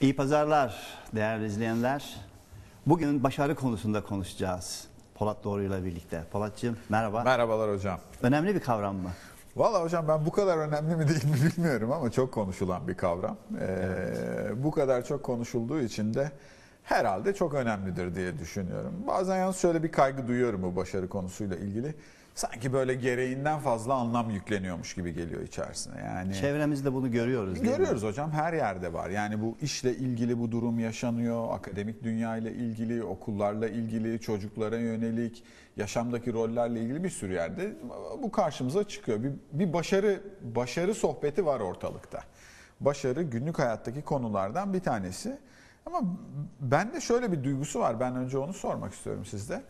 İyi pazarlar değerli izleyenler. Bugün başarı konusunda konuşacağız. Polat Doğru ile birlikte. Polatcığım merhaba. Merhabalar hocam. Önemli bir kavram mı? Valla hocam ben bu kadar önemli mi değil mi bilmiyorum ama çok konuşulan bir kavram. Ee, Bu kadar çok konuşulduğu için de herhalde çok önemlidir diye düşünüyorum. Bazen yalnız şöyle bir kaygı duyuyorum bu başarı konusuyla ilgili. Sanki böyle gereğinden fazla anlam yükleniyormuş gibi geliyor içerisine. Yani Çevremizde bunu görüyoruz değil mi? Görüyoruz hocam her yerde var. Yani bu işle ilgili bu durum yaşanıyor. Akademik dünya ile ilgili, okullarla ilgili, çocuklara yönelik, yaşamdaki rollerle ilgili bir sürü yerde bu karşımıza çıkıyor. Bir, bir başarı başarı sohbeti var ortalıkta. Başarı günlük hayattaki konulardan bir tanesi. Ama bende şöyle bir duygusu var. Ben önce onu sormak istiyorum sizde.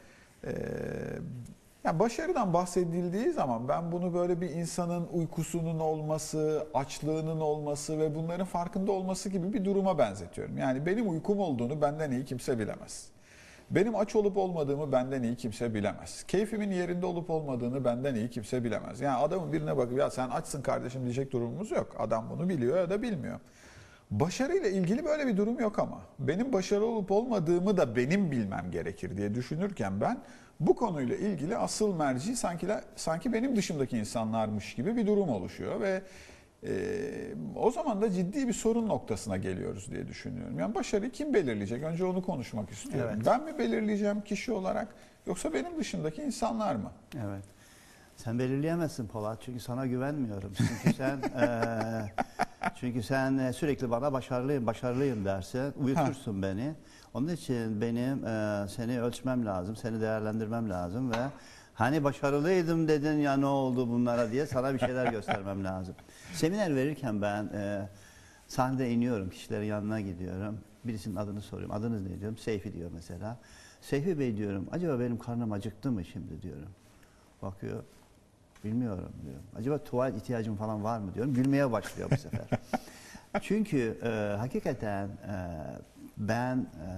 Ee, yani başarıdan bahsedildiği zaman ben bunu böyle bir insanın uykusunun olması, açlığının olması ve bunların farkında olması gibi bir duruma benzetiyorum. Yani benim uykum olduğunu benden iyi kimse bilemez. Benim aç olup olmadığımı benden iyi kimse bilemez. Keyfimin yerinde olup olmadığını benden iyi kimse bilemez. Yani adamın birine bakıp ya sen açsın kardeşim diyecek durumumuz yok. Adam bunu biliyor ya da bilmiyor. Başarıyla ilgili böyle bir durum yok ama. Benim başarılı olup olmadığımı da benim bilmem gerekir diye düşünürken ben bu konuyla ilgili asıl merci sanki sanki benim dışımdaki insanlarmış gibi bir durum oluşuyor ve e, o zaman da ciddi bir sorun noktasına geliyoruz diye düşünüyorum. Yani başarıyı kim belirleyecek? Önce onu konuşmak istiyorum. Evet. Ben mi belirleyeceğim kişi olarak yoksa benim dışındaki insanlar mı? Evet. Sen belirleyemezsin Polat çünkü sana güvenmiyorum. Çünkü sen eee, çünkü sen e, sürekli bana başarılıyım, başarılıyım dersin, uyutursun beni. Onun için benim eee, seni ölçmem lazım, seni değerlendirmem lazım ve hani başarılıydım dedin ya ne oldu bunlara diye sana bir şeyler göstermem lazım. Seminer verirken ben eee sahnede iniyorum, kişilerin yanına gidiyorum. Birisinin adını soruyorum. Adınız ne diyorum? Seyfi diyor mesela. Seyfi Bey diyorum. Acaba benim karnım acıktı mı şimdi diyorum. Bakıyor. Bilmiyorum diyorum. Acaba tuvalet ihtiyacım falan var mı diyorum. Gülmeye başlıyor bu sefer. Çünkü e, hakikaten e, ben e,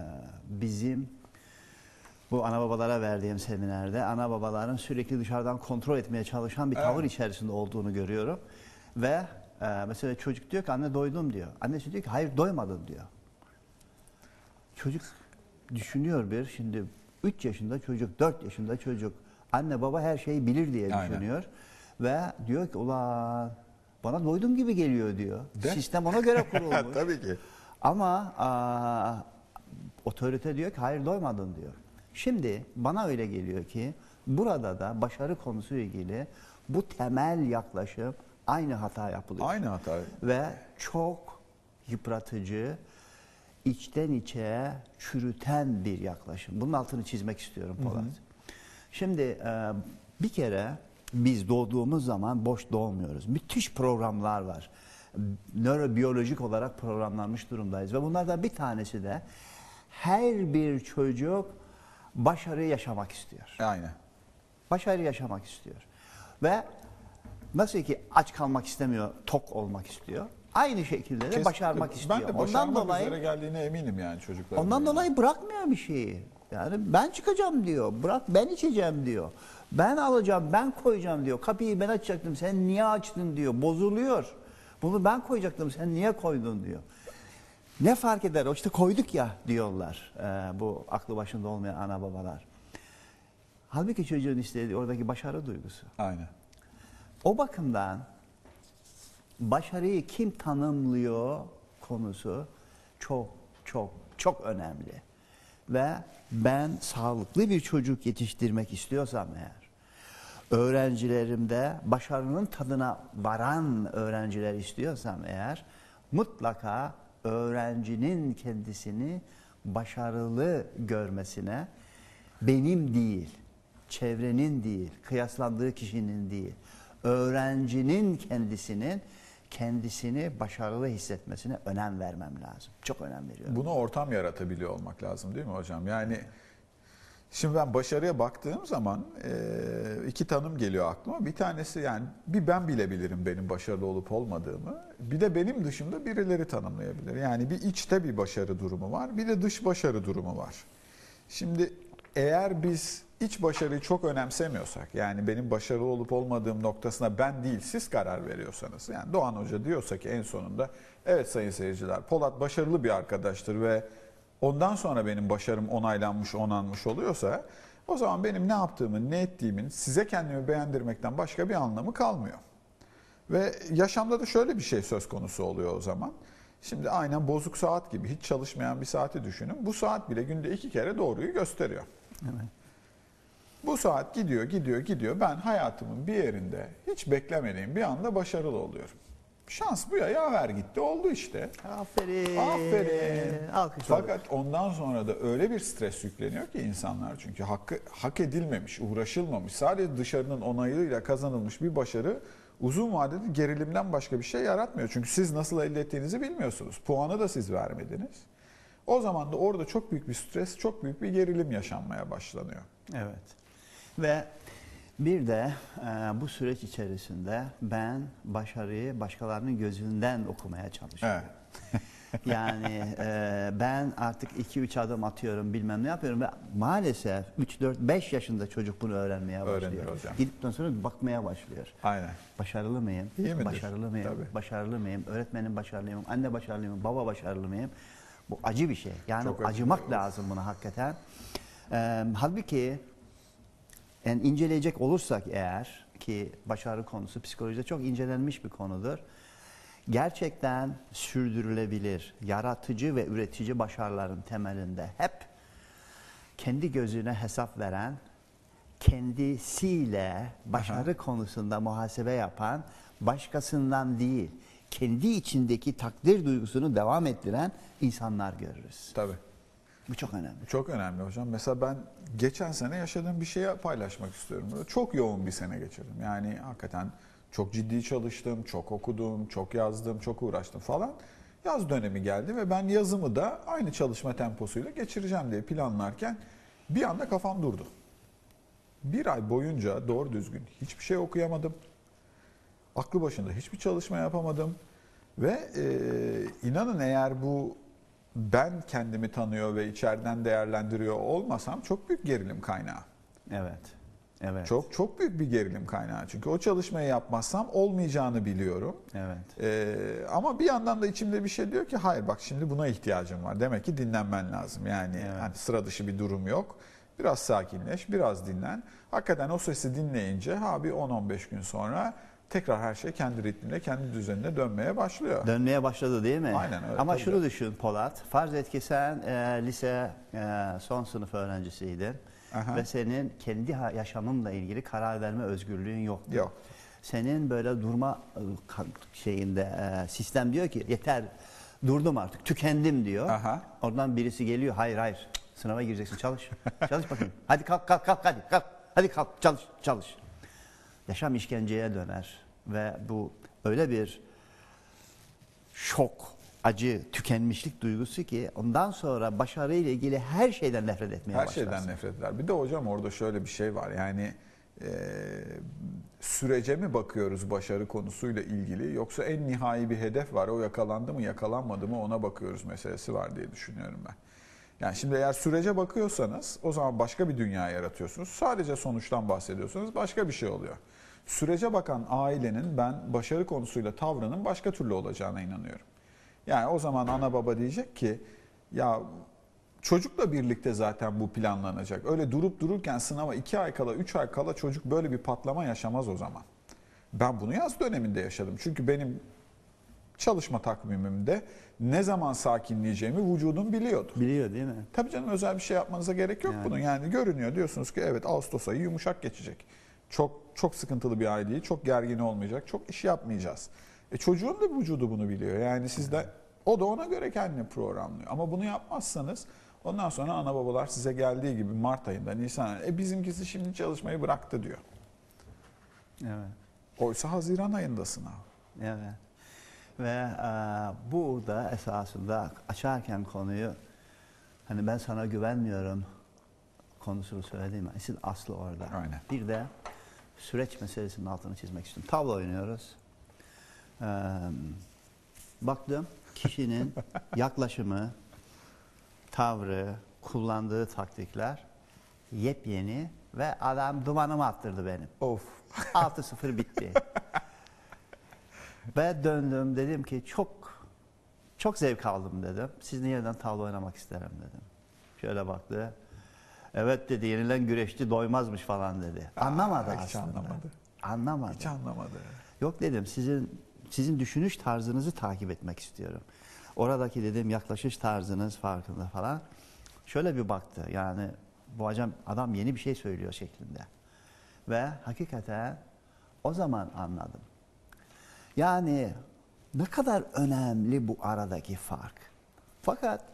bizim bu ana babalara verdiğim seminerde ana babaların sürekli dışarıdan kontrol etmeye çalışan bir tavır Evet. içerisinde olduğunu görüyorum. Ve e, mesela çocuk diyor ki anne doydum diyor. Annesi diyor ki hayır doymadın diyor. Çocuk düşünüyor bir şimdi 3 yaşında çocuk, 4 yaşında çocuk. Anne baba her şeyi bilir diye Aynen. düşünüyor. Ve diyor ki ulan bana doydum gibi geliyor diyor. De- Sistem ona göre kurulmuş. Tabii ki. Ama aa, otorite diyor ki hayır doymadın diyor. Şimdi bana öyle geliyor ki burada da başarı konusuyla ilgili bu temel yaklaşım aynı hata yapılıyor. Aynı hata. Ve çok yıpratıcı, içten içe çürüten bir yaklaşım. Bunun altını çizmek istiyorum Polat. Şimdi e, bir kere biz doğduğumuz zaman boş doğmuyoruz. Müthiş programlar var. Nörobiyolojik olarak programlanmış durumdayız. Ve bunlardan bir tanesi de her bir çocuk başarı yaşamak istiyor. Aynen. Başarı yaşamak istiyor. Ve nasıl ki aç kalmak istemiyor, tok olmak istiyor. Aynı şekilde de Kesinlikle. başarmak istiyor. Ben de ondan başarmak dolayı üzere geldiğine eminim yani çocuklar. ondan dolayı bırakmıyor bir şeyi. Yani ben çıkacağım diyor. Bırak ben içeceğim diyor. Ben alacağım, ben koyacağım diyor. Kapıyı ben açacaktım. Sen niye açtın diyor. Bozuluyor. Bunu ben koyacaktım. Sen niye koydun diyor. Ne fark eder? O işte koyduk ya diyorlar. Ee, bu aklı başında olmayan ana babalar. Halbuki çocuğun istediği oradaki başarı duygusu. Aynen. O bakımdan başarıyı kim tanımlıyor konusu çok çok çok önemli. Ve ben sağlıklı bir çocuk yetiştirmek istiyorsam eğer öğrencilerimde başarının tadına varan öğrenciler istiyorsam eğer mutlaka öğrencinin kendisini başarılı görmesine benim değil, çevrenin değil, kıyaslandığı kişinin değil, öğrencinin kendisinin kendisini başarılı hissetmesine önem vermem lazım. Çok önem veriyorum. Bunu ortam yaratabiliyor olmak lazım değil mi hocam? Yani şimdi ben başarıya baktığım zaman iki tanım geliyor aklıma. Bir tanesi yani bir ben bilebilirim benim başarılı olup olmadığımı. Bir de benim dışımda birileri tanımlayabilir. Yani bir içte bir başarı durumu var, bir de dış başarı durumu var. Şimdi eğer biz iç başarıyı çok önemsemiyorsak yani benim başarılı olup olmadığım noktasına ben değil siz karar veriyorsanız yani Doğan Hoca diyorsa ki en sonunda evet sayın seyirciler Polat başarılı bir arkadaştır ve ondan sonra benim başarım onaylanmış onanmış oluyorsa o zaman benim ne yaptığımın ne ettiğimin size kendimi beğendirmekten başka bir anlamı kalmıyor. Ve yaşamda da şöyle bir şey söz konusu oluyor o zaman. Şimdi aynen bozuk saat gibi hiç çalışmayan bir saati düşünün. Bu saat bile günde iki kere doğruyu gösteriyor. Evet. Bu saat gidiyor, gidiyor, gidiyor. Ben hayatımın bir yerinde hiç beklemediğim bir anda başarılı oluyorum. Şans bu ya, yaver gitti, oldu işte. Aferin. Aferin. Alkış. Fakat ondan sonra da öyle bir stres yükleniyor ki insanlar çünkü hakkı hak edilmemiş, uğraşılmamış, sadece dışarının onayıyla kazanılmış bir başarı uzun vadede gerilimden başka bir şey yaratmıyor. Çünkü siz nasıl elde ettiğinizi bilmiyorsunuz. Puanı da siz vermediniz. O zaman da orada çok büyük bir stres, çok büyük bir gerilim yaşanmaya başlanıyor. Evet. Ve bir de e, bu süreç içerisinde ben başarıyı başkalarının gözünden okumaya çalışıyorum. Evet. Yani e, ben artık 2-3 adım atıyorum bilmem ne yapıyorum ve maalesef 3 4 5 yaşında çocuk bunu öğrenmeye başlıyor. Öğreniyor hocam. Gidipten sonra bakmaya başlıyor. Aynen. Başarılı mıyım? İyi midir? Başarılı mıyım? Tabii. Başarılı mıyım? Öğretmenim başarılı mıyım? Anne başarılı mıyım? Baba başarılı mıyım? Bu acı bir şey. Yani Çok acı acımak lazım buna hakikaten. Ee, halbuki yani inceleyecek olursak eğer ki başarı konusu psikolojide çok incelenmiş bir konudur. Gerçekten sürdürülebilir, yaratıcı ve üretici başarıların temelinde hep kendi gözüne hesap veren, kendisiyle başarı konusunda muhasebe yapan, başkasından değil, kendi içindeki takdir duygusunu devam ettiren insanlar görürüz. Tabii. Bu çok önemli. Çok önemli hocam. Mesela ben geçen sene yaşadığım bir şeyi paylaşmak istiyorum. burada. Çok yoğun bir sene geçirdim. Yani hakikaten çok ciddi çalıştım, çok okudum, çok yazdım, çok uğraştım falan. Yaz dönemi geldi ve ben yazımı da aynı çalışma temposuyla geçireceğim diye planlarken bir anda kafam durdu. Bir ay boyunca doğru düzgün hiçbir şey okuyamadım. Aklı başında hiçbir çalışma yapamadım. Ve e, inanın eğer bu ben kendimi tanıyor ve içeriden değerlendiriyor olmasam çok büyük gerilim kaynağı. Evet. Evet. Çok çok büyük bir gerilim kaynağı. Çünkü o çalışmayı yapmazsam olmayacağını biliyorum. Evet. Ee, ama bir yandan da içimde bir şey diyor ki hayır bak şimdi buna ihtiyacım var. Demek ki dinlenmen lazım. Yani Evet. hani sıra dışı bir durum yok. Biraz sakinleş, biraz dinlen. Hakikaten o sesi dinleyince ha bir 10-15 gün sonra tekrar her şey kendi ritmine, kendi düzenine dönmeye başlıyor. Dönmeye başladı değil mi? Aynen öyle, Ama şunu canım. düşün Polat. Farz et ki sen e, lise e, son sınıf öğrencisiydin. Aha. Ve senin kendi yaşamınla ilgili karar verme özgürlüğün yoktu. Yok. Senin böyle durma e, şeyinde e, sistem diyor ki yeter durdum artık tükendim diyor. Aha. Oradan birisi geliyor hayır hayır sınava gireceksin çalış. çalış bakayım. Hadi kalk kalk kalk hadi kalk. Hadi kalk çalış çalış. Yaşam işkenceye döner ve bu öyle bir şok, acı, tükenmişlik duygusu ki ondan sonra başarıyla ilgili her şeyden nefret etmeye Her başlarsın. şeyden nefret eder. Bir de hocam orada şöyle bir şey var. Yani e, sürece mi bakıyoruz başarı konusuyla ilgili yoksa en nihai bir hedef var. O yakalandı mı yakalanmadı mı ona bakıyoruz meselesi var diye düşünüyorum ben. Yani şimdi eğer sürece bakıyorsanız o zaman başka bir dünya yaratıyorsunuz. Sadece sonuçtan bahsediyorsanız başka bir şey oluyor. Sürece bakan ailenin ben başarı konusuyla tavrının başka türlü olacağına inanıyorum. Yani o zaman ana baba diyecek ki ya çocukla birlikte zaten bu planlanacak. Öyle durup dururken sınava 2 ay kala 3 ay kala çocuk böyle bir patlama yaşamaz o zaman. Ben bunu yaz döneminde yaşadım. Çünkü benim çalışma takvimimde ne zaman sakinleyeceğimi vücudum biliyordu. Biliyor değil mi? Tabii canım özel bir şey yapmanıza gerek yok Yani. bunun. Yani görünüyor diyorsunuz ki evet Ağustos ayı yumuşak geçecek. Çok çok sıkıntılı bir ay değil, çok gergin olmayacak, çok iş yapmayacağız. E çocuğun da vücudu bunu biliyor. Yani siz de o da ona göre kendini programlıyor. Ama bunu yapmazsanız ondan sonra ana babalar size geldiği gibi Mart ayında, Nisan ayında e bizimkisi şimdi çalışmayı bıraktı diyor. Evet. Oysa Haziran ayında sınav. Evet. Ve e, bu da esasında açarken konuyu hani ben sana güvenmiyorum konusunu söyledim. Asıl aslı orada. Aynen. Bir de süreç meselesinin altını çizmek istiyorum. Tavla oynuyoruz. Ee, baktım kişinin yaklaşımı, tavrı, kullandığı taktikler Yepyeni ve adam dumanımı attırdı benim. Of. 6-0 bitti. Ve döndüm dedim ki çok çok zevk aldım dedim. Sizin yerden tavla oynamak isterim dedim. Şöyle baktı. Evet dedi yenilen güreşçi doymazmış falan dedi. Anlamadı hiç aslında. anlamadı. Anlamadı. Hiç anlamadı. Yok dedim sizin sizin düşünüş tarzınızı takip etmek istiyorum. Oradaki dedim yaklaşış tarzınız farkında falan. Şöyle bir baktı yani bu adam, adam yeni bir şey söylüyor şeklinde. Ve hakikaten o zaman anladım. Yani ne kadar önemli bu aradaki fark. Fakat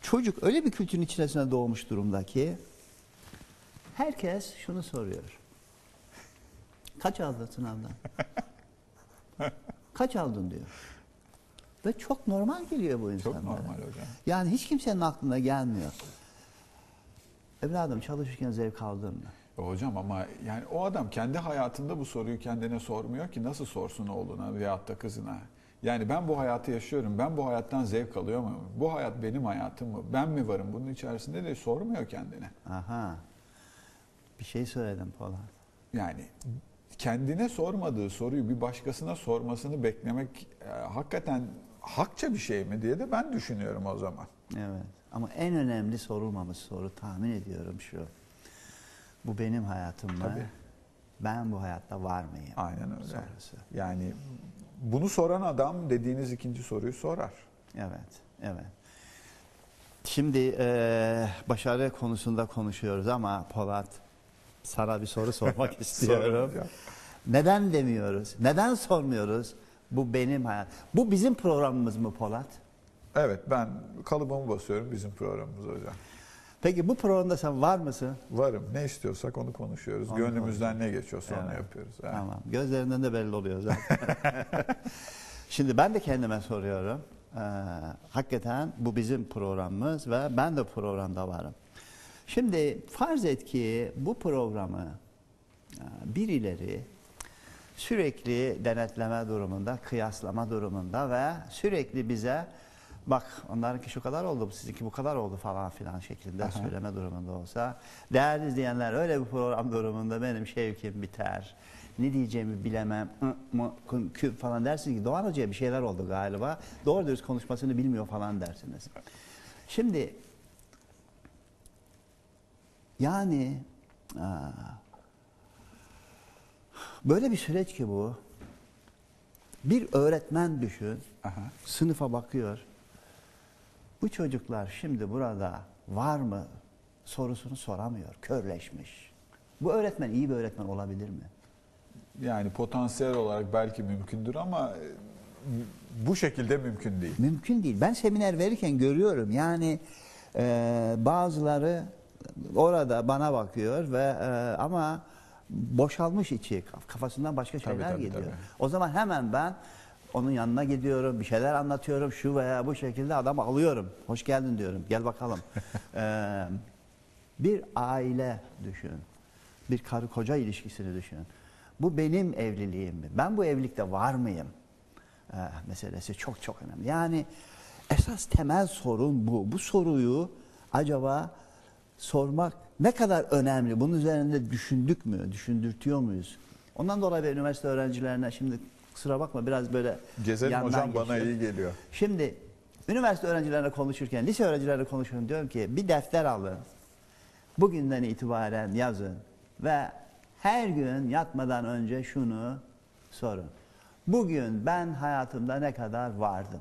çocuk öyle bir kültürün içerisine doğmuş durumda ki herkes şunu soruyor. Kaç aldın sınavdan? Kaç aldın diyor. Ve çok normal geliyor bu insanlara. Çok normal hocam. Yani hiç kimsenin aklına gelmiyor. Evladım çalışırken zevk aldın mı? Hocam ama yani o adam kendi hayatında bu soruyu kendine sormuyor ki nasıl sorsun oğluna veyahut da kızına. Yani ben bu hayatı yaşıyorum, ben bu hayattan zevk alıyor muyum? Bu hayat benim hayatım mı? Ben mi varım bunun içerisinde de sormuyor kendine. Aha. Bir şey söyledim Polat. Yani kendine sormadığı soruyu bir başkasına sormasını beklemek e, hakikaten hakça bir şey mi diye de ben düşünüyorum o zaman. Evet. Ama en önemli sorulmamış soru tahmin ediyorum şu. Bu benim hayatım mı? Tabii. Ben bu hayatta var mıyım? Aynen öyle. Sorusu. Yani bunu soran adam dediğiniz ikinci soruyu sorar. Evet, evet. Şimdi eee, başarı konusunda konuşuyoruz ama Polat sana bir soru sormak istiyorum. Neden demiyoruz? Neden sormuyoruz? Bu benim hayat. Bu bizim programımız mı Polat? Evet ben kalıbımı basıyorum bizim programımız hocam. Peki bu programda sen var mısın? Varım. Ne istiyorsak onu konuşuyoruz. Onu Gönlümüzden ne geçiyorsa onu Evet. yapıyoruz. Evet. Tamam. Gözlerinden de belli oluyor zaten. Şimdi ben de kendime soruyorum. Ee, hakikaten bu bizim programımız ve ben de programda varım. Şimdi farz et ki bu programı e, birileri sürekli denetleme durumunda, kıyaslama durumunda ve sürekli bize bak onlarınki şu kadar oldu, sizinki bu kadar oldu falan filan şeklinde Aha. söyleme durumunda olsa değerli izleyenler öyle bir program durumunda benim şevkim biter. Ne diyeceğimi bilemem mı, falan dersiniz ki Doğan Hoca'ya bir şeyler oldu galiba. Doğru dürüst konuşmasını bilmiyor falan dersiniz. Şimdi yani aa, böyle bir süreç ki bu. Bir öğretmen düşün, Aha. sınıfa bakıyor. Bu çocuklar şimdi burada var mı sorusunu soramıyor, körleşmiş. Bu öğretmen iyi bir öğretmen olabilir mi? Yani potansiyel olarak belki mümkündür ama e, bu şekilde mümkün değil. Mümkün değil. Ben seminer verirken görüyorum. Yani e, bazıları orada bana bakıyor ve e, ama boşalmış içi. Kafasından başka Tabii, şeyler tabii, geliyor. tabii. O zaman hemen ben onun yanına gidiyorum, bir şeyler anlatıyorum. Şu veya bu şekilde adam alıyorum. Hoş geldin diyorum. Gel bakalım. E, bir aile düşün. Bir karı koca ilişkisini düşün. Bu benim evliliğim mi? Ben bu evlilikte var mıyım? e, meselesi çok çok önemli. Yani esas temel sorun bu. Bu soruyu acaba sormak ne kadar önemli? Bunun üzerinde düşündük mü? Düşündürtüyor muyuz? Ondan dolayı üniversite öğrencilerine şimdi kusura bakma biraz böyle Gezelim yandan hocam bana geçiyor. iyi geliyor. Şimdi üniversite öğrencilerine konuşurken, lise öğrencilerine konuşuyorum diyorum ki bir defter alın. Bugünden itibaren yazın ve her gün yatmadan önce şunu sorun. Bugün ben hayatımda ne kadar vardım?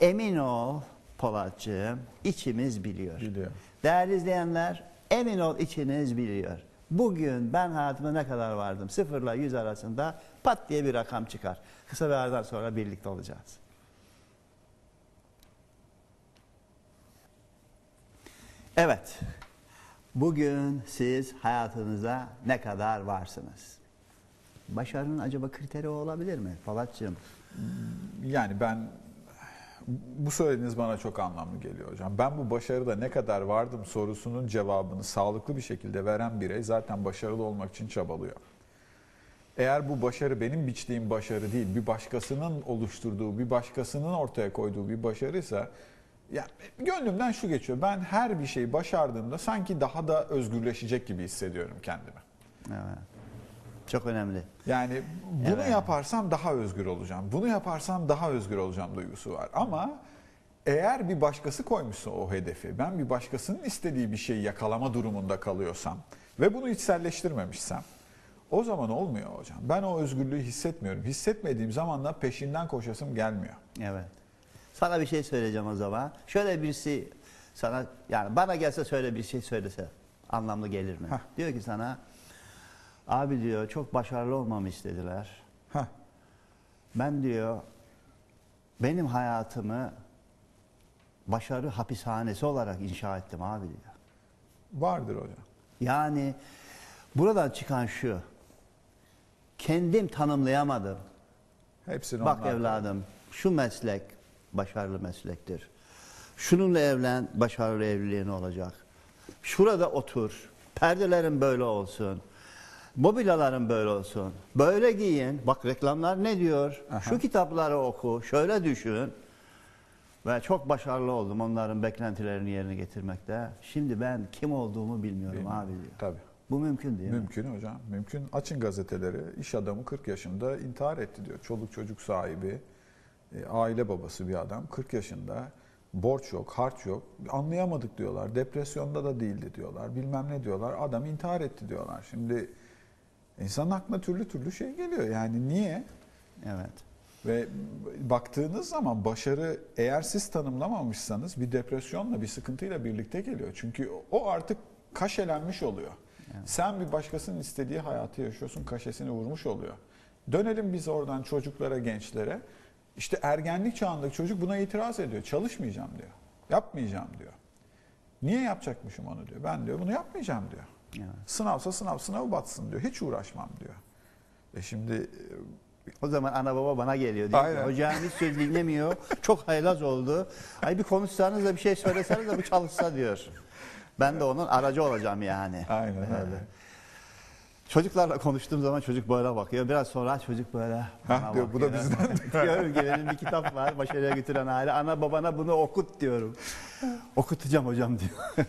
Emin ol Polatcığım, içimiz biliyor. Biliyor. Değerli izleyenler, emin ol içiniz biliyor. Bugün ben hayatımda ne kadar vardım? Sıfırla yüz arasında pat diye bir rakam çıkar. Kısa bir aradan sonra birlikte olacağız. Evet, bugün siz hayatınızda ne kadar varsınız? Başarının acaba kriteri olabilir mi Polatcığım? Yani ben bu söylediğiniz bana çok anlamlı geliyor hocam. Ben bu başarıda ne kadar vardım sorusunun cevabını sağlıklı bir şekilde veren birey zaten başarılı olmak için çabalıyor. Eğer bu başarı benim biçtiğim başarı değil, bir başkasının oluşturduğu, bir başkasının ortaya koyduğu bir başarıysa Ya gönlümden şu geçiyor. Ben her bir şeyi başardığımda sanki daha da özgürleşecek gibi hissediyorum kendimi. Evet. Çok önemli. Yani bunu Evet. yaparsam daha özgür olacağım. Bunu yaparsam daha özgür olacağım duygusu var. Ama eğer bir başkası koymuşsa o hedefi, ben bir başkasının istediği bir şeyi yakalama durumunda kalıyorsam ve bunu içselleştirmemişsem o zaman olmuyor hocam. Ben o özgürlüğü hissetmiyorum. Hissetmediğim zaman da peşinden koşasım gelmiyor. Evet. Sana bir şey söyleyeceğim o zaman. Şöyle birisi sana yani bana gelse söyle bir şey söylese anlamlı gelir mi? Heh. Diyor ki sana abi diyor çok başarılı olmamı istediler. Heh. Ben diyor benim hayatımı başarı hapishanesi olarak inşa ettim abi diyor. Vardır hocam. Yani buradan çıkan şu. Kendim tanımlayamadım. Hepsini Bak evladım şu meslek başarılı meslektir. Şununla evlen başarılı evliliğin olacak. Şurada otur. Perdelerin böyle olsun. Mobilyaların böyle olsun. Böyle giyin. Bak reklamlar ne diyor? Aha. Şu kitapları oku. Şöyle düşün. Ve çok başarılı oldum onların beklentilerini yerine getirmekte. Şimdi ben kim olduğumu bilmiyorum Bilmiyorum. abi diyor. Tabii. Bu mümkün değil mi? Mümkün hocam. Mümkün. Açın gazeteleri. İş adamı 40 yaşında intihar etti diyor. Çoluk çocuk sahibi, e, aile babası bir adam 40 yaşında. Borç yok, harç yok. Anlayamadık diyorlar. Depresyonda da değildi diyorlar. Bilmem ne diyorlar. Adam intihar etti diyorlar. Şimdi insanın aklına türlü türlü şey geliyor. Yani niye? Evet. Ve baktığınız zaman başarı eğer siz tanımlamamışsanız bir depresyonla bir sıkıntıyla birlikte geliyor. Çünkü o artık kaşelenmiş oluyor. Sen bir başkasının istediği hayatı yaşıyorsun, kaşesini vurmuş oluyor. Dönelim biz oradan çocuklara, gençlere. İşte ergenlik çağındaki çocuk buna itiraz ediyor. Çalışmayacağım diyor. Yapmayacağım diyor. Niye yapacakmışım onu diyor. Ben diyor bunu yapmayacağım diyor. Evet. Sınavsa sınav, sınavı batsın diyor. Hiç uğraşmam diyor. E şimdi O zaman ana baba bana geliyor diyor Aynen. hocam hiç söz dinlemiyor. Çok haylaz oldu. Ay bir konuşsanız da bir şey söyleseniz de bu çalışsa diyor. Ben de onun aracı olacağım yani. aynen öyle. Çocuklarla konuştuğum zaman çocuk böyle bakıyor. Biraz sonra çocuk böyle bana Hah diyor, bu da bizden. Diyorum ki benim bir kitap var başarıya götüren aile. Ana babana bunu okut diyorum. Okutacağım hocam diyor.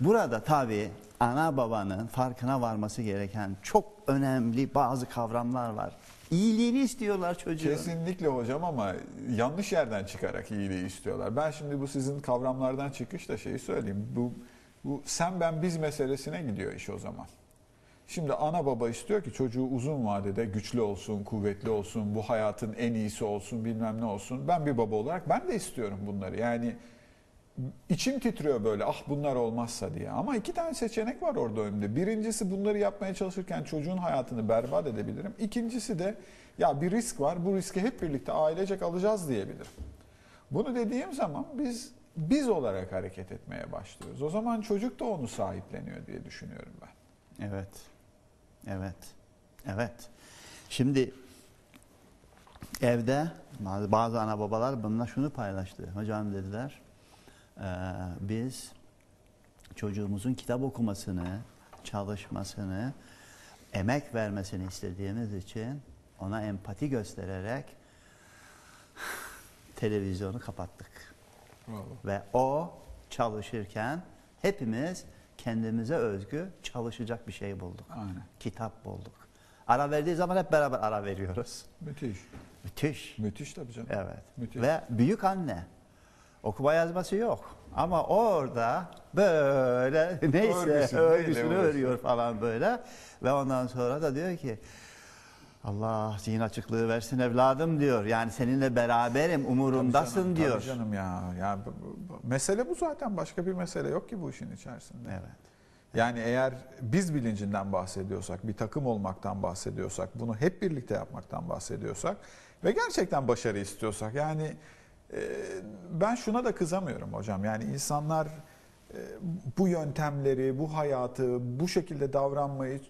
Burada tabii ana babanın farkına varması gereken çok önemli bazı kavramlar var. İyiliğini istiyorlar çocuğun. Kesinlikle hocam ama yanlış yerden çıkarak iyiliği istiyorlar. Ben şimdi bu sizin kavramlardan çıkışla şeyi söyleyeyim. Bu, bu sen ben biz meselesine gidiyor iş o zaman. Şimdi ana baba istiyor ki çocuğu uzun vadede güçlü olsun, kuvvetli olsun, bu hayatın en iyisi olsun, bilmem ne olsun. Ben bir baba olarak ben de istiyorum bunları. Yani içim titriyor böyle ah bunlar olmazsa diye. Ama iki tane seçenek var orada önümde. Birincisi bunları yapmaya çalışırken çocuğun hayatını berbat edebilirim. İkincisi de ya bir risk var bu riski hep birlikte ailecek alacağız diyebilirim. Bunu dediğim zaman biz biz olarak hareket etmeye başlıyoruz. O zaman çocuk da onu sahipleniyor diye düşünüyorum ben. Evet. Evet. Evet. Şimdi evde bazı- ana babalar bununla şunu paylaştı. Hocam dediler eee, biz çocuğumuzun kitap okumasını, çalışmasını, emek vermesini istediğimiz için ona empati göstererek televizyonu kapattık. Ve o çalışırken hepimiz kendimize özgü çalışacak bir şey bulduk. Aynen. Kitap bulduk. Ara verdiği zaman hep beraber ara veriyoruz. Müthiş. Müthiş. Müthiş tabii canım. Evet. Müthiş. Ve büyük anne. Okuma yazması yok. Ama orada böyle neyse Örgüsünü, örgüsünü örüyor falan böyle. Ve ondan sonra da diyor ki Allah zihin açıklığı versin evladım diyor. Yani seninle beraberim Tabii umurumdasın canım, diyor. Tabii canım ya. ya mesele bu zaten. Başka bir mesele yok ki bu işin içerisinde. Evet. Yani eğer biz bilincinden bahsediyorsak, bir takım olmaktan bahsediyorsak, bunu hep birlikte yapmaktan bahsediyorsak ve gerçekten başarı istiyorsak yani ben şuna da kızamıyorum hocam. Yani insanlar e, bu yöntemleri, bu hayatı, bu şekilde davranmayı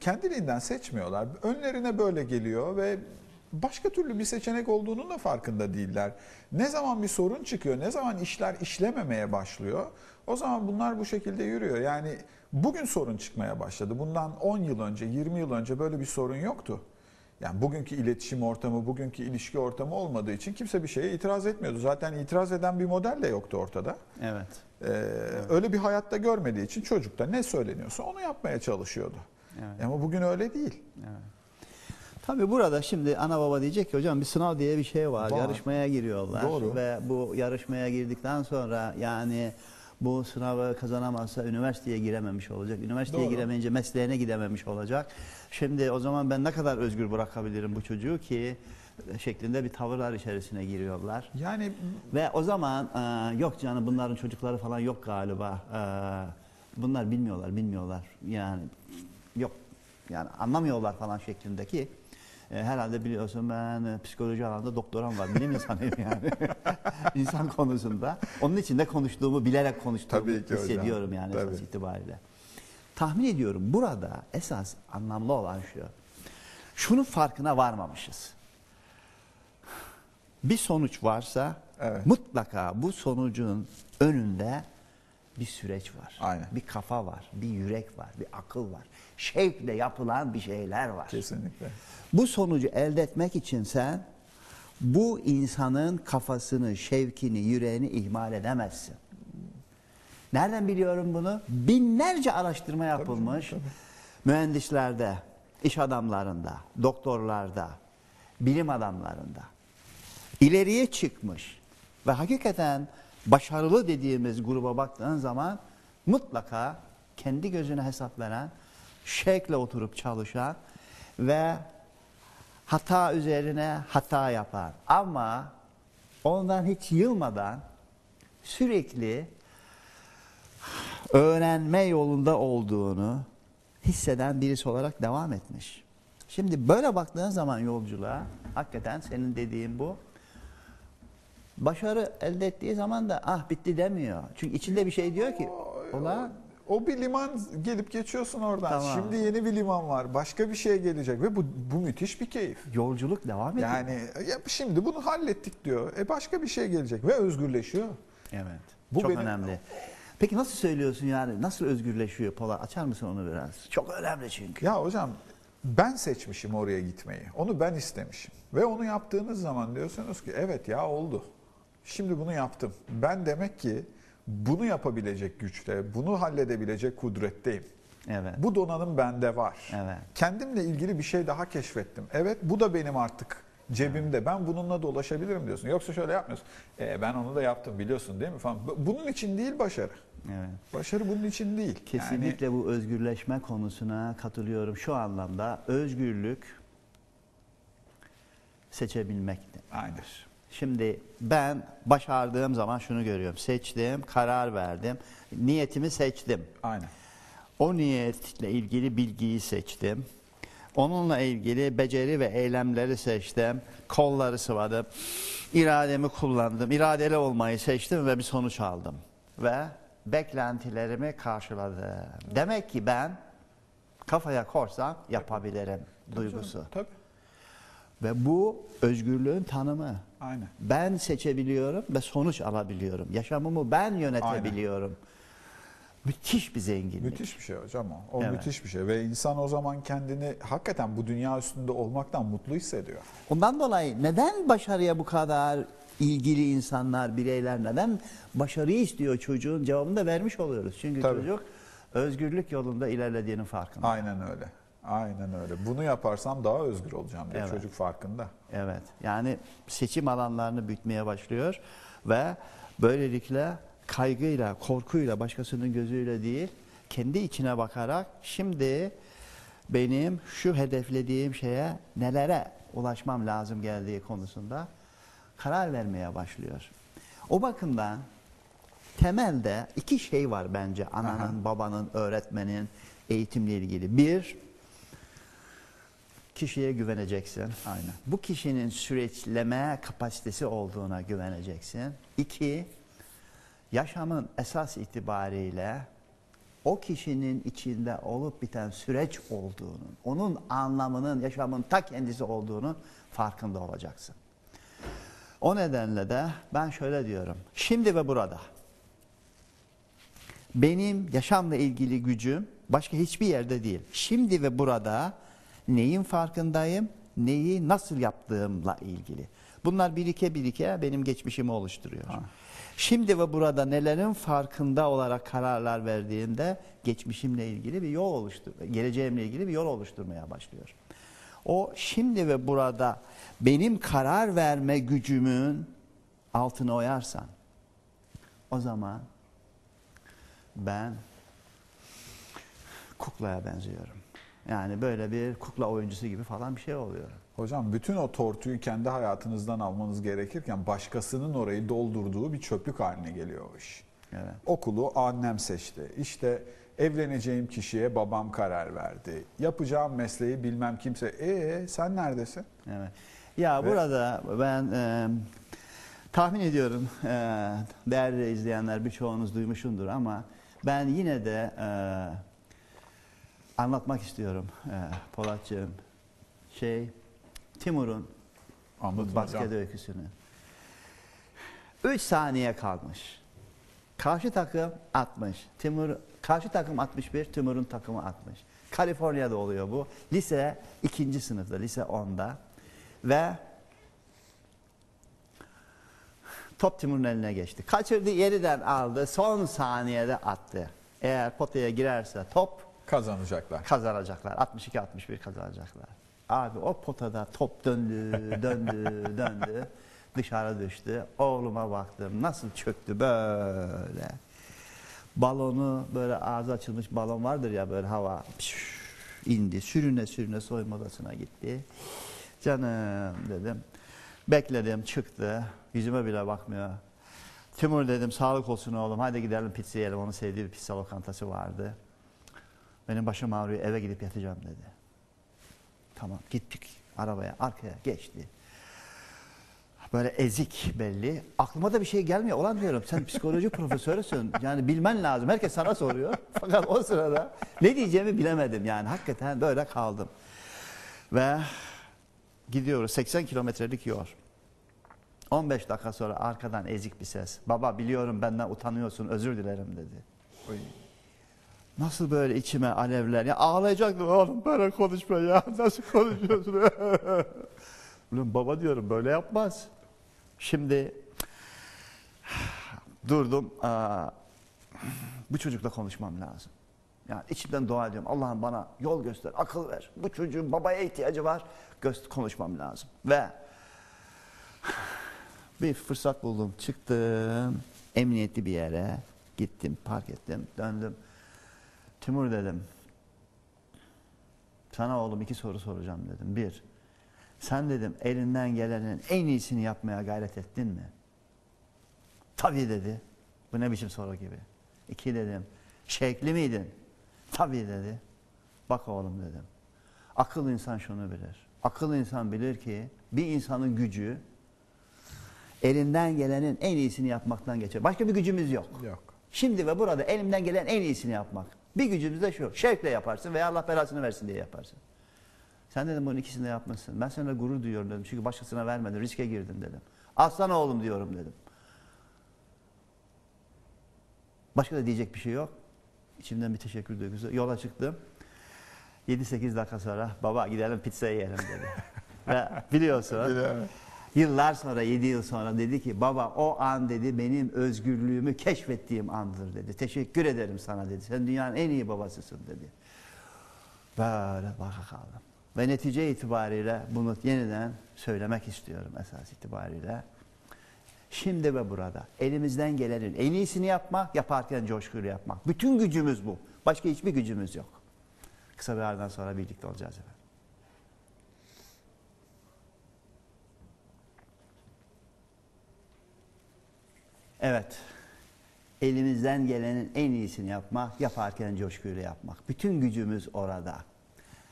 kendiliğinden seçmiyorlar. Önlerine böyle geliyor ve başka türlü bir seçenek olduğunun da farkında değiller. Ne zaman bir sorun çıkıyor, ne zaman işler işlememeye başlıyor, o zaman bunlar bu şekilde yürüyor. Yani bugün sorun çıkmaya başladı. Bundan 10 yıl önce, 20 yıl önce böyle bir sorun yoktu. Yani bugünkü iletişim ortamı, bugünkü ilişki ortamı olmadığı için kimse bir şeye itiraz etmiyordu. Zaten itiraz eden bir model de yoktu ortada. Evet. Ee, Öyle bir hayatta görmediği için çocukta ne söyleniyorsa onu yapmaya çalışıyordu. Evet. Ama bugün öyle değil. Tabii burada şimdi ana baba diyecek ki hocam bir sınav diye bir şey var. Var. Yarışmaya giriyorlar. Doğru. Ve bu yarışmaya girdikten sonra yani bu sınavı kazanamazsa üniversiteye girememiş olacak. Üniversiteye Doğru. giremeyince mesleğine gidememiş olacak. Şimdi o zaman ben ne kadar özgür bırakabilirim bu çocuğu ki şeklinde bir tavırlar içerisine giriyorlar. Yani Ve o zaman e, yok canım bunların çocukları falan yok galiba. E, bunlar bilmiyorlar, bilmiyorlar. Yani yok. Yani anlamıyorlar falan şeklindeki. E, herhalde biliyorsun ben e, psikoloji alanında doktoram var. Bilim insanıyım yani. İnsan konusunda. Onun için de konuştuğumu bilerek konuştuğumu Tabii ki hocam. hissediyorum yani Tabii. esas itibariyle. Tahmin ediyorum burada esas anlamlı olan şu. Şunun farkına varmamışız. Bir sonuç varsa Evet. mutlaka bu sonucun önünde bir süreç var. Aynen. Bir kafa var, bir yürek var, bir akıl var. Şevkle yapılan bir şeyler var. kesinlikle. Bu sonucu elde etmek için sen bu insanın kafasını, şevkini, yüreğini ihmal edemezsin. Nereden biliyorum bunu? Binlerce araştırma yapılmış. tabii. Mühendislerde, iş adamlarında, doktorlarda, bilim adamlarında. ileriye çıkmış ve hakikaten başarılı dediğimiz gruba baktığın zaman mutlaka kendi gözüne hesap veren, şekle oturup çalışan ve hata üzerine hata yapan ama ondan hiç yılmadan sürekli öğrenme yolunda olduğunu hisseden birisi olarak devam etmiş. Şimdi böyle baktığın zaman yolculuğa hakikaten senin dediğin bu. Başarı elde ettiği zaman da ah bitti demiyor. Çünkü içinde bir şey diyor ki ola O bir liman gelip geçiyorsun oradan. Tamam. Şimdi yeni bir liman var. Başka bir şey gelecek ve bu bu müthiş bir keyif. yolculuk devam ediyor. Yani ya şimdi bunu hallettik diyor. E başka bir şey gelecek ve özgürleşiyor. Evet. Bu çok benim- önemli. Peki nasıl söylüyorsun yani? Nasıl özgürleşiyor Polat? Açar mısın onu biraz? Çok önemli çünkü. Ya hocam ben seçmişim oraya gitmeyi. Onu ben istemişim. Ve onu yaptığınız zaman diyorsunuz ki evet ya oldu. Şimdi bunu yaptım. Ben demek ki bunu yapabilecek güçte, bunu halledebilecek kudretteyim. Evet. Bu donanım bende var. Evet. Kendimle ilgili bir şey daha keşfettim. Evet bu da benim artık cebimde. Ben bununla dolaşabilirim diyorsun. Yoksa şöyle yapmıyorsun. E, ben onu da yaptım biliyorsun değil mi falan. Bu- Bunun için değil başarı. Evet. Başarı bunun için değil. Kesinlikle bu özgürleşme konusuna katılıyorum. Şu anlamda özgürlük seçebilmektir. Yani, aynen. Şimdi ben başardığım zaman şunu görüyorum. Seçtim, karar verdim, niyetimi seçtim. Aynen. O niyetle ilgili bilgiyi seçtim. Onunla ilgili beceri ve eylemleri seçtim. Kolları sıvadım. irademi kullandım. İradeli olmayı seçtim ve bir sonuç aldım. Ve beklentilerimi karşıladım. Demek ki ben kafaya korsam yapabilirim duygusu. Tabii. Ve bu özgürlüğün tanımı. Aynen. Ben seçebiliyorum ve sonuç alabiliyorum. Yaşamımı ben yönetebiliyorum. Müthiş bir zenginlik. Müthiş bir şey hocam o. O Evet. müthiş bir şey. Ve insan o zaman kendini hakikaten bu dünya üstünde olmaktan mutlu hissediyor. Ondan dolayı neden başarıya bu kadar ilgili insanlar, bireyler neden başarıyı istiyor çocuğun cevabını da vermiş oluyoruz. Çünkü Tabii. çocuk özgürlük yolunda ilerlediğinin farkında. Aynen öyle. Aynen öyle. Bunu yaparsam daha özgür olacağım diye Evet. çocuk farkında. Evet. Yani seçim alanlarını büyütmeye başlıyor ve böylelikle kaygıyla, korkuyla, başkasının gözüyle değil, kendi içine bakarak şimdi benim şu hedeflediğim şeye nelere ulaşmam lazım geldiği konusunda karar vermeye başlıyor. O bakımdan temelde iki şey var bence ananın, babanın, öğretmenin eğitimle ilgili. Bir, kişiye güveneceksin. Aynen. Bu kişinin süreçleme kapasitesi olduğuna güveneceksin. İki, yaşamın esas itibariyle o kişinin içinde olup biten süreç olduğunun, onun anlamının yaşamın ta kendisi olduğunu farkında olacaksın. O nedenle de ben şöyle diyorum. Şimdi ve burada benim yaşamla ilgili gücüm başka hiçbir yerde değil. Şimdi ve burada neyin farkındayım, neyi nasıl yaptığımla ilgili. Bunlar birike birike benim geçmişimi oluşturuyor. Şimdi ve burada nelerin farkında olarak kararlar verdiğimde geçmişimle ilgili bir yol oluştur, geleceğimle ilgili bir yol oluşturmaya başlıyor. O şimdi ve burada benim karar verme gücümün altına oyarsan o zaman ben kuklaya benziyorum. Yani böyle bir kukla oyuncusu gibi falan bir şey oluyor. Hocam bütün o tortuyu kendi hayatınızdan almanız gerekirken başkasının orayı doldurduğu bir çöplük haline geliyor o iş. Evet. Okulu annem seçti. İşte evleneceğim kişiye babam karar verdi. Yapacağım mesleği bilmem kimse. Ee sen neredesin? Evet. Ya Ve- burada ben e, tahmin ediyorum e, değerli izleyenler birçoğunuz duymuşundur ama ben yine de e, anlatmak istiyorum e, Polatcığım. Şey Timur'un Anlatın basket hocam. öyküsünü. 3 saniye kalmış. Karşı takım 60. Timur karşı takım 61, Timur'un takımı 60. Kaliforniya'da oluyor bu. Lise 2. sınıfta, lise 10'da. Ve top Timur'un eline geçti. Kaçırdı, yeniden aldı. Son saniyede attı. Eğer potaya girerse top Kazanacaklar. kazanacaklar. 62-61 kazanacaklar. Abi o potada top döndü, döndü, döndü. Dışarı düştü. Oğluma baktım. Nasıl çöktü böyle. Balonu böyle ağzı açılmış balon vardır ya böyle hava pşş, indi. Sürüne sürüne soyunma odasına gitti. Canım dedim. Bekledim çıktı. Yüzüme bile bakmıyor. Timur dedim sağlık olsun oğlum hadi gidelim pizza yiyelim. Onun sevdiği bir pizza lokantası vardı. Benim başım ağrıyor eve gidip yatacağım dedi. Tamam gittik arabaya arkaya geçti. Böyle ezik belli. Aklıma da bir şey gelmiyor. Olan diyorum sen psikoloji profesörüsün. Yani bilmen lazım. Herkes sana soruyor. Fakat o sırada ne diyeceğimi bilemedim. Yani hakikaten böyle kaldım. Ve gidiyoruz 80 kilometrelik yol. 15 dakika sonra arkadan ezik bir ses. Baba biliyorum benden utanıyorsun özür dilerim dedi. Oy. Nasıl böyle içime alevler. Ya ağlayacaktım oğlum böyle konuşma ya. Nasıl konuşuyorsun? Ulan baba diyorum böyle yapmaz. Şimdi durdum. Aa, bu çocukla konuşmam lazım. Yani içimden dua ediyorum. Allah'ım bana yol göster, akıl ver. Bu çocuğun babaya ihtiyacı var. Göz konuşmam lazım. Ve bir fırsat buldum. Çıktım. Emniyetli bir yere gittim, park ettim, döndüm. Timur dedim. Sana oğlum iki soru soracağım dedim. Bir, sen dedim elinden gelenin en iyisini yapmaya gayret ettin mi? Tabii dedi. Bu ne biçim soru gibi. İki dedim. Şevkli miydin? Tabii dedi. Bak oğlum dedim. Akıl insan şunu bilir. Akıl insan bilir ki bir insanın gücü elinden gelenin en iyisini yapmaktan geçer. Başka bir gücümüz yok. Yok. Şimdi ve burada elimden gelen en iyisini yapmak. Bir gücümüz de şu. Şevkle yaparsın veya Allah belasını versin diye yaparsın. Sen dedim bunun ikisini de yapmışsın. Ben seninle gurur duyuyorum dedim. Çünkü başkasına vermedin. Riske girdin dedim. Aslan oğlum diyorum dedim. Başka da diyecek bir şey yok. İçimden bir teşekkür duygusu. Yola çıktım. 7-8 dakika sonra baba gidelim pizza yiyelim dedi. Ve biliyorsun Biliyorum. Yıllar sonra, 7 yıl sonra dedi ki baba o an dedi benim özgürlüğümü keşfettiğim andır dedi. Teşekkür ederim sana dedi. Sen dünyanın en iyi babasısın dedi. Böyle baka kaldım. Ve netice itibariyle bunu yeniden söylemek istiyorum esas itibariyle. Şimdi ve burada elimizden gelenin en iyisini yapmak, yaparken coşkuyla yapmak. Bütün gücümüz bu. Başka hiçbir gücümüz yok. Kısa bir aradan sonra birlikte olacağız efendim. Evet. Elimizden gelenin en iyisini yapmak, yaparken coşkuyla yapmak. Bütün gücümüz orada.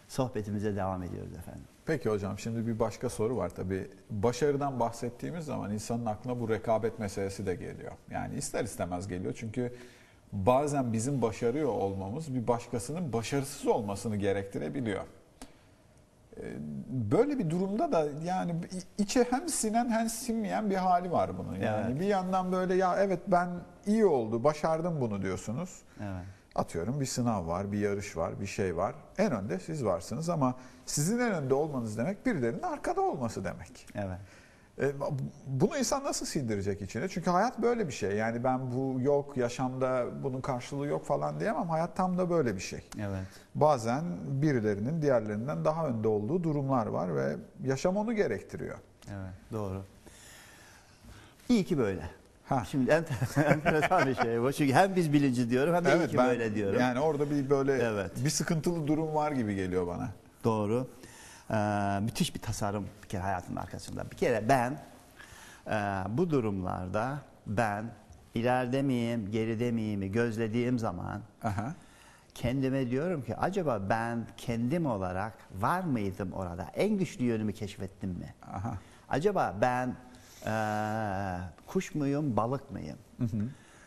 Sohbetimize devam ediyoruz efendim. Peki hocam şimdi bir başka soru var tabii. Başarıdan bahsettiğimiz zaman insanın aklına bu rekabet meselesi de geliyor. Yani ister istemez geliyor çünkü bazen bizim başarıyor olmamız bir başkasının başarısız olmasını gerektirebiliyor. Böyle bir durumda da yani içe hem sinen hem sinmeyen bir hali var bunun. Yani Evet. bir yandan böyle ya evet ben iyi oldu, başardım bunu diyorsunuz. Evet. Atıyorum bir sınav var, bir yarış var, bir şey var. En önde siz varsınız ama sizin en önde olmanız demek birilerinin arkada olması demek. Evet. E, bunu insan nasıl sindirecek içine? Çünkü hayat böyle bir şey. Yani ben bu yok, yaşamda bunun karşılığı yok falan diyemem. Hayat tam da böyle bir şey. Evet. Bazen birilerinin diğerlerinden daha önde olduğu durumlar var ve yaşam onu gerektiriyor. Evet. Doğru. İyi ki böyle. Ha. Şimdi enteresan, bir şey bu. Çünkü hem biz bilinci diyorum hem de iyi ki ben böyle diyorum. Yani orada bir böyle Evet. bir sıkıntılı durum var gibi geliyor bana. Doğru. Ee, müthiş bir tasarım bir kere hayatın arkasında. Bir kere ben e, bu durumlarda ben ileride miyim, geride miyim gözlediğim zaman Aha. kendime diyorum ki acaba ben kendim olarak var mıydım orada? En güçlü yönümü keşfettim mi? Aha. Acaba ben e, kuş muyum, balık mıyım?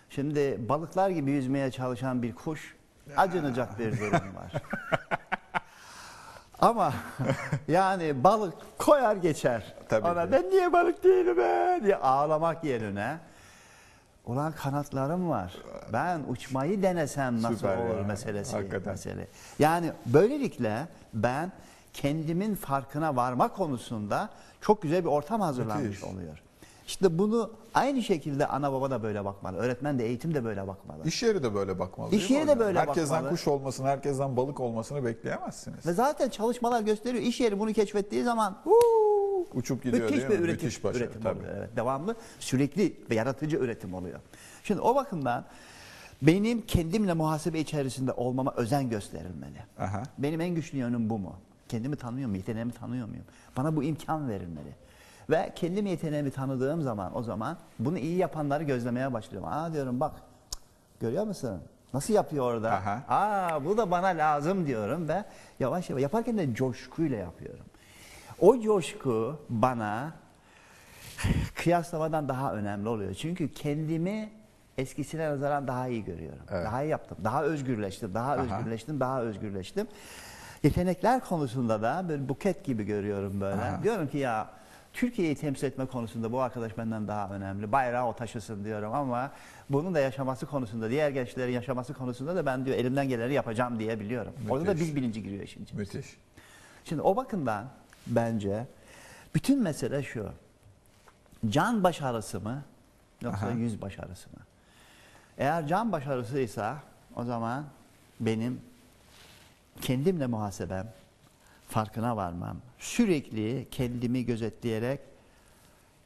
Şimdi balıklar gibi yüzmeye çalışan bir kuş acınacak bir durum var. Ama yani balık koyar geçer. Tabii Ona ki. ben niye balık değilim be diye ağlamak yerine ulan kanatlarım var. Ben uçmayı denesem nasıl Süper olur ya. meselesi. Hakikaten. Mesele. Yani böylelikle ben kendimin farkına varma konusunda çok güzel bir ortam hazırlanmış Müthiş. oluyor. İşte bunu aynı şekilde ana baba da böyle bakmalı. Öğretmen de eğitim de böyle bakmalı. İş yeri de böyle bakmalı. İş yeri de böyle Herkesten bakmalı. kuş olmasını, herkesten balık olmasını bekleyemezsiniz. Ve zaten çalışmalar gösteriyor. İş yeri bunu keşfettiği zaman huu, Uçup gidiyor müthiş değil bir mi? üretim, Müthiş başarı, üretim tabii. oluyor. Evet, devamlı sürekli ve yaratıcı üretim oluyor. Şimdi o bakımdan benim kendimle muhasebe içerisinde olmama özen gösterilmeli. Aha. Benim en güçlü yönüm bu mu? Kendimi tanıyor muyum? Yeteneğimi tanıyor muyum? Bana bu imkan verilmeli. Ve kendim yeteneğimi tanıdığım zaman o zaman bunu iyi yapanları gözlemeye başlıyorum. Aa diyorum bak görüyor musun? Nasıl yapıyor orada? Aha. Aa bu da bana lazım diyorum ve yavaş yavaş yaparken de coşkuyla yapıyorum. O coşku bana kıyaslamadan daha önemli oluyor. Çünkü kendimi eskisine nazaran daha iyi görüyorum. Evet. Daha iyi yaptım. Daha özgürleştim. Daha Aha. özgürleştim. Daha özgürleştim. Yetenekler konusunda da bir buket gibi görüyorum böyle. Aha. Diyorum ki ya Türkiye'yi temsil etme konusunda bu arkadaş benden daha önemli. Bayrağı o taşısın diyorum ama bunun da yaşaması konusunda, diğer gençlerin yaşaması konusunda da ben diyor elimden geleni yapacağım diye biliyorum. Orada da Müthiş. bil bilinci giriyor içine. Müthiş. Şimdi o bakımdan bence bütün mesele şu. Can başarısı mı yoksa Aha. yüz başarısı mı? Eğer can başarısıysa o zaman benim kendimle muhasebem, farkına varmam, sürekli kendimi gözetleyerek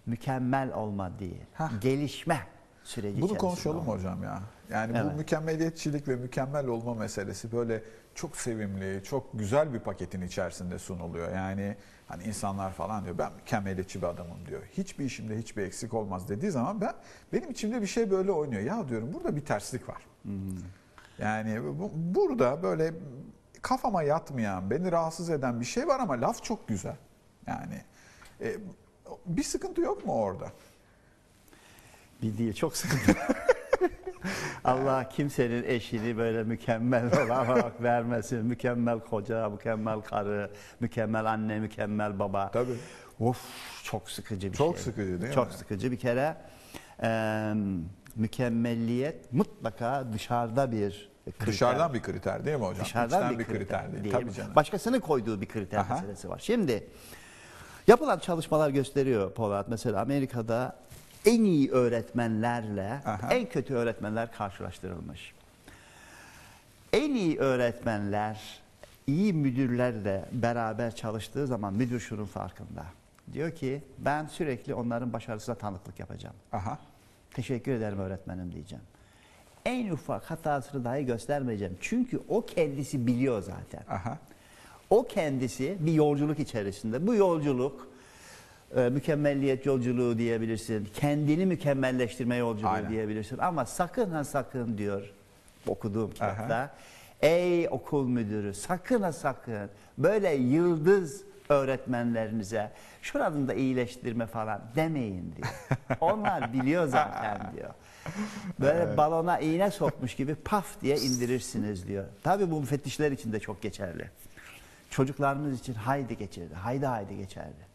mükemmel olma değil, Hah. gelişme süreci Bunu konuşalım olma. hocam ya. Yani Evet. bu mükemmeliyetçilik ve mükemmel olma meselesi böyle çok sevimli, çok güzel bir paketin içerisinde sunuluyor. Yani hani insanlar falan diyor ben mükemmeliyetçi bir adamım diyor. Hiçbir işimde hiçbir eksik olmaz dediği zaman ben benim içimde bir şey böyle oynuyor. Ya diyorum burada bir terslik var. Yani bu, burada böyle kafama yatmayan, beni rahatsız eden bir şey var ama laf çok güzel. Yani e, bir sıkıntı yok mu orada? Bir değil çok sıkıntı. Allah kimsenin eşini böyle mükemmel olarak vermesin. Mükemmel koca, mükemmel karı, mükemmel anne, mükemmel baba. Tabii. Of çok sıkıcı bir Çok şey. sıkıcı değil Çok mi? sıkıcı bir kere. e, mükemmelliyet mutlaka dışarıda bir kriter. Dışarıdan bir kriter değil mi hocam? Dışarıdan İçten bir kriter, değil. Tabii canım. Başkasının koyduğu bir kriter Aha. meselesi var. Şimdi yapılan çalışmalar gösteriyor Polat. Mesela Amerika'da en iyi öğretmenlerle Aha. en kötü öğretmenler karşılaştırılmış. En iyi öğretmenler iyi müdürlerle beraber çalıştığı zaman müdür şunun farkında. Diyor ki ben sürekli onların başarısına tanıklık yapacağım. Aha. Teşekkür ederim öğretmenim diyeceğim. En ufak hatasını dahi göstermeyeceğim. Çünkü o kendisi biliyor zaten. Aha. O kendisi bir yolculuk içerisinde. Bu yolculuk e, mükemmelliyet yolculuğu diyebilirsin. Kendini mükemmelleştirme yolculuğu Aynen. diyebilirsin. Ama sakın ha sakın diyor okuduğum kitapta. Aha. Ey okul müdürü sakın ha sakın böyle yıldız öğretmenlerinize şuranın da iyileştirme falan demeyin diyor. Onlar biliyor zaten diyor. Böyle balona iğne sokmuş gibi paf diye indirirsiniz diyor. Tabii bu müfettişler için de çok geçerli. Çocuklarımız için haydi geçerli, haydi haydi geçerli.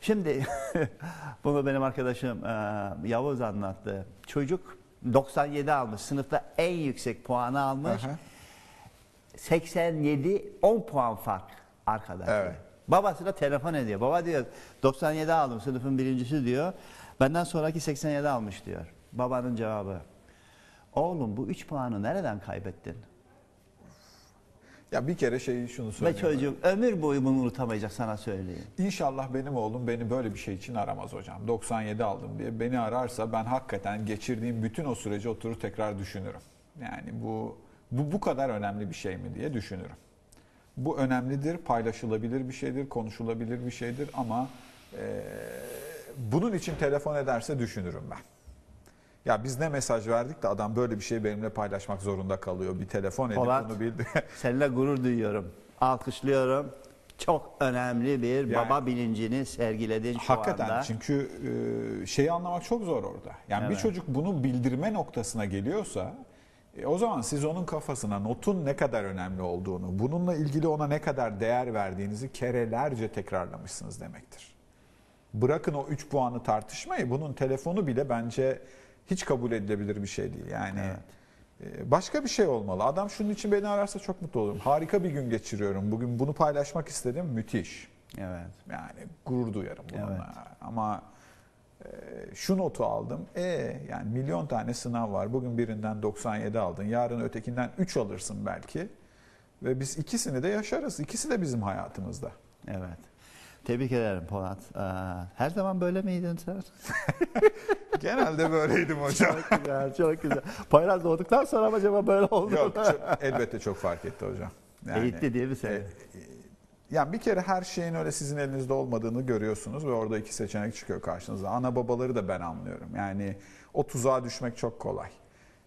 Şimdi bunu benim arkadaşım e, Yavuz anlattı. Çocuk 97 almış. Sınıfta en yüksek puanı almış. Aha. 87 10 puan fark arkadaş. Evet. Babasına telefon ediyor. Baba diyor 97 aldım sınıfın birincisi diyor. Benden sonraki 87 almış diyor. Babanın cevabı. Oğlum bu 3 puanı nereden kaybettin? Ya bir kere şeyi şunu Ve söyleyeyim. çocuğum ömür boyu bunu unutamayacak sana söyleyeyim. İnşallah benim oğlum beni böyle bir şey için aramaz hocam. 97 aldım diye beni ararsa ben hakikaten geçirdiğim bütün o süreci oturur tekrar düşünürüm. Yani bu bu bu kadar önemli bir şey mi diye düşünürüm. Bu önemlidir, paylaşılabilir bir şeydir, konuşulabilir bir şeydir ama eee, bunun için telefon ederse düşünürüm ben. Ya biz ne mesaj verdik de adam böyle bir şey benimle paylaşmak zorunda kalıyor. Bir telefon edip Polat. bunu bildi. Seninle gurur duyuyorum. Alkışlıyorum. Çok önemli bir Yani- baba bilincini sergiledin şu Hakikaten anda. çünkü e, şeyi anlamak çok zor orada. Yani bir Evet. çocuk bunu bildirme noktasına geliyorsa e, o zaman siz onun kafasına notun ne kadar önemli olduğunu, bununla ilgili ona ne kadar değer verdiğinizi kerelerce tekrarlamışsınız demektir. Bırakın o 3 puanı tartışmayı, bunun telefonu bile bence hiç kabul edilebilir bir şey değil. Yani e, başka bir şey olmalı. Adam şunun için beni ararsa çok mutlu olurum. Harika bir gün geçiriyorum. Bugün bunu paylaşmak istedim. Müthiş. Evet. Yani gurur duyarım bununla. Evet. Ama e, şu notu aldım. E yani milyon tane sınav var. Bugün birinden 97 aldın. Yarın ötekinden 3 alırsın belki. Ve biz ikisini de yaşarız. İkisi de bizim hayatımızda. Evet. Tebrik ederim Polat. Ee, her zaman böyle miydin sen? Genelde böyleydim hocam. çok güzel, çok güzel. Poyraz doğduktan sonra mı acaba böyle oldu? Yok çok- elbette çok fark etti hocam. Eğitti değil mi seni? e, yani bir kere her şeyin öyle sizin elinizde olmadığını görüyorsunuz ve orada iki seçenek çıkıyor karşınıza. Ana babaları da ben anlıyorum. Yani o tuzağa düşmek çok kolay.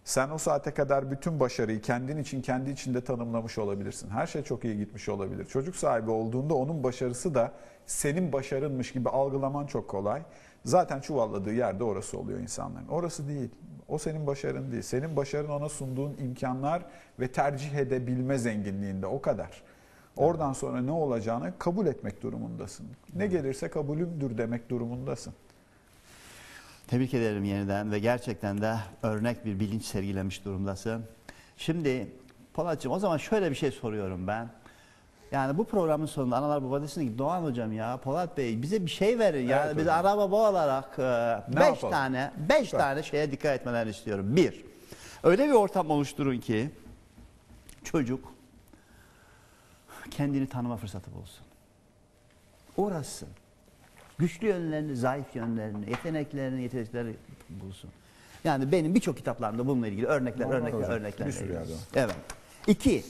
Sen o saate kadar bütün başarıyı kendin için kendi içinde tanımlamış olabilirsin. Her şey çok iyi gitmiş olabilir. Çocuk sahibi olduğunda onun başarısı da senin başarınmış gibi algılaman çok kolay. Zaten çuvalladığı yerde orası oluyor insanların. Orası değil. O senin başarın değil. Senin başarın ona sunduğun imkanlar ve tercih edebilme zenginliğinde o kadar. Oradan sonra ne olacağını kabul etmek durumundasın. Ne gelirse kabulümdür demek durumundasın. Tebrik ederim yeniden ve gerçekten de örnek bir bilinç sergilemiş durumdasın. Şimdi Polatcığım o zaman şöyle bir şey soruyorum ben. Yani bu programın sonunda analar baba desin ki Doğan hocam ya Polat Bey bize bir şey verin. Yani Evet biz hocam. ana baba olarak Ne 5 yapalım? tane 5 Süper. tane şeye dikkat etmelerini istiyorum. Bir, öyle bir ortam oluşturun ki çocuk kendini tanıma fırsatı bulsun. Uğraşsın. Güçlü yönlerini, zayıf yönlerini, yeteneklerini, yetenekleri bulsun. Yani benim birçok kitaplarımda bununla ilgili örnekler, Normal örnekler, hocam. örnekler. Bir sürü yerde. Evet. İki,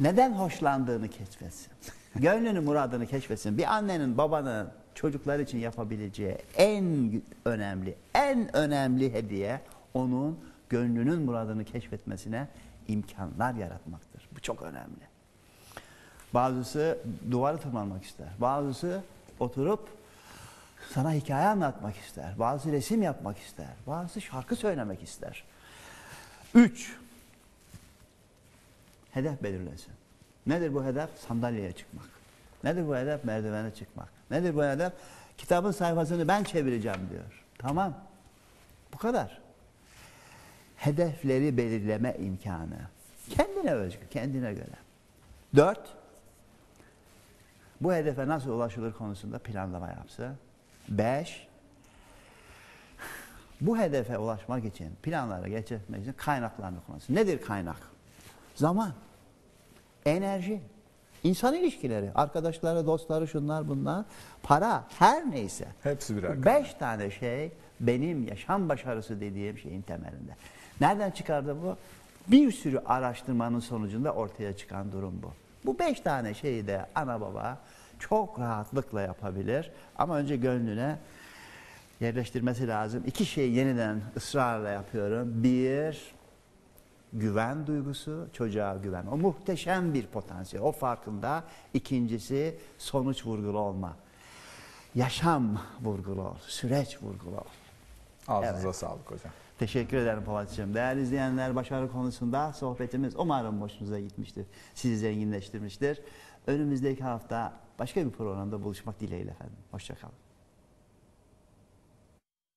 neden hoşlandığını keşfetsin. Gönlünü, muradını keşfetsin. Bir annenin, babanın çocuklar için yapabileceği en önemli, en önemli hediye onun gönlünün muradını keşfetmesine imkanlar yaratmaktır. Bu çok önemli. Bazısı duvarı tırmanmak ister. Bazısı oturup sana hikaye anlatmak ister. Bazısı resim yapmak ister. Bazısı şarkı söylemek ister. Üç, hedef belirlesin. Nedir bu hedef? Sandalyeye çıkmak. Nedir bu hedef? Merdivene çıkmak. Nedir bu hedef? Kitabın sayfasını ben çevireceğim diyor. Tamam. Bu kadar. Hedefleri belirleme imkanı. Kendine özgü, kendine göre. Dört, bu hedefe nasıl ulaşılır konusunda planlama yapsın. Beş, bu hedefe ulaşmak için, planlara geçirmek için kaynaklarını konuşsun. Nedir kaynak? Zaman, enerji, insan ilişkileri, arkadaşları, dostları, şunlar bunlar, para, her neyse. Hepsi birer Bu Beş tane şey benim yaşam başarısı dediğim şeyin temelinde. Nereden çıkardı bu? Bir sürü araştırmanın sonucunda ortaya çıkan durum bu. Bu beş tane şeyi de ana baba çok rahatlıkla yapabilir. Ama önce gönlüne yerleştirmesi lazım. İki şeyi yeniden ısrarla yapıyorum. Bir, güven duygusu, çocuğa güven. O muhteşem bir potansiyel. O farkında. İkincisi sonuç vurgulu olma. Yaşam vurgulu ol, süreç vurgulu ol. Ağzınıza sağlık hocam. Teşekkür ederim Polatcığım. Değerli izleyenler başarı konusunda sohbetimiz umarım hoşunuza gitmiştir. Sizi zenginleştirmiştir. Önümüzdeki hafta başka bir programda buluşmak dileğiyle efendim. Hoşçakalın.